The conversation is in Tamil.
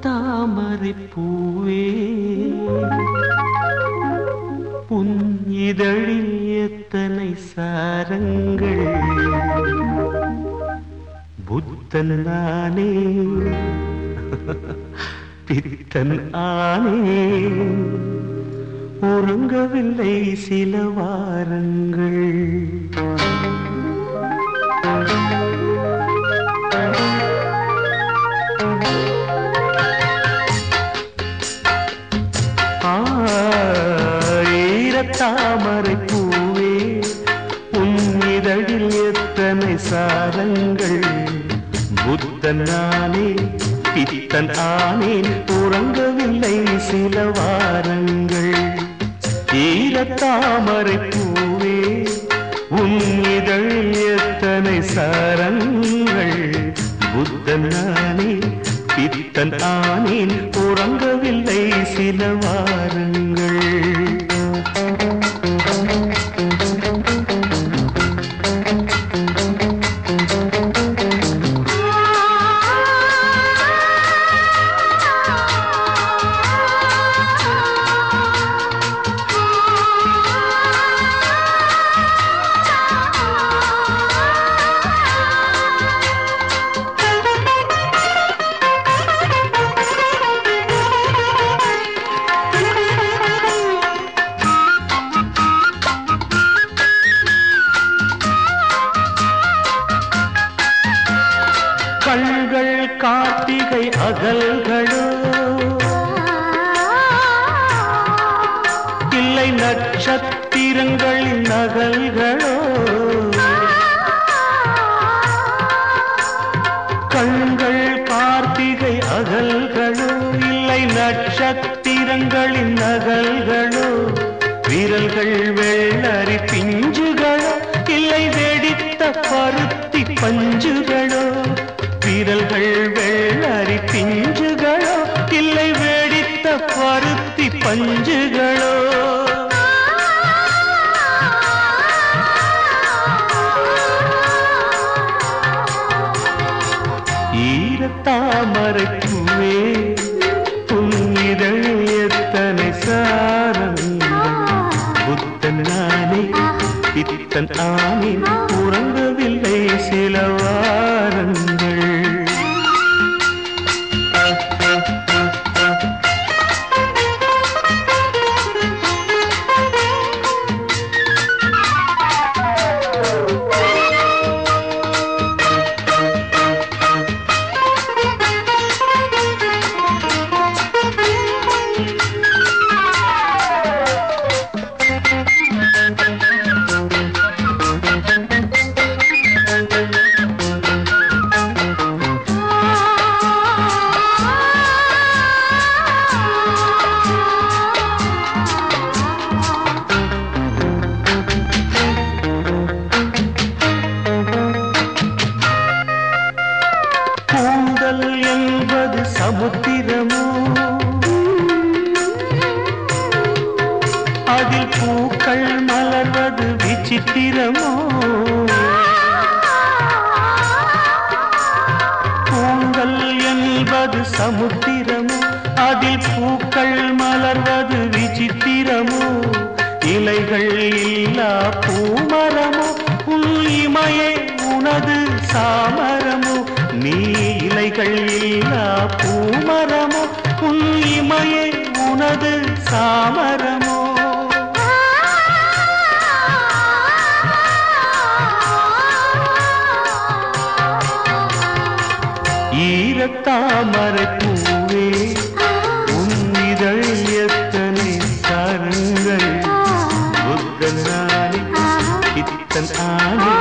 தாமரை பூவே. உன் இதழில் எத்தனை சாரங்கள். புத்தன் நானே. பித்தன் ஆனே. உறங்கவில்லை சில வாரங்கள். தாமரை பூவே உன் இதழில் எத்தனை சாரங்கள் புத்தன் நானே பித்தன் ஆனேன் உறங்கவில்லை சில வாரங்கள். ஈரத்தாமரை பூவே உன் இதழில் எத்தனை சாரங்கள்? புத்தன் நானே பித்தன் ஆனேன் உறங்கவில்லை சில வாரங்கள். கண்கள் கார்த்திகை அகல்களோ? இல்லை நட்சத்திரங்களின் நகல்களோ? கண்கள் கார்த்திகை அகல்களோ? இல்லை நட்சத்திரங்களின் நகல்களோ? விரல்கள் வெள்ளரி பிஞ்சுகளோ? இல்லை வெடித்த பருத்தி பஞ்சுகளோ? பஞ்சுகளோ? ஈரத்தாமரை பூவே புன்னிதழ் எத்தனை சாரங்கள் புத்தன் நானே பித்தன் ஆனே உறங்கவில்லை சில வாரங்கள் சமுத்திரமோ? அதில் பூக்கள் மலர்வது விசித்திரமோ? பூங்கல் என்பது சமுத்திரமோ? அதில் பூக்கள் மலர்வது விசித்திரமோ? இலைகள் இல்லா பூமரமோ? உன் இமையே உனது சாமரமோ? நீ இலைகள் இல்லா பூமரமோ? புல்லிமையே உனது சாமரமோ? ஈரத்தாமரை பூவே உன்னிதழ் எத்தனை தருங்கள்? புத்தன் ஆனே பித்தன் ஆனே.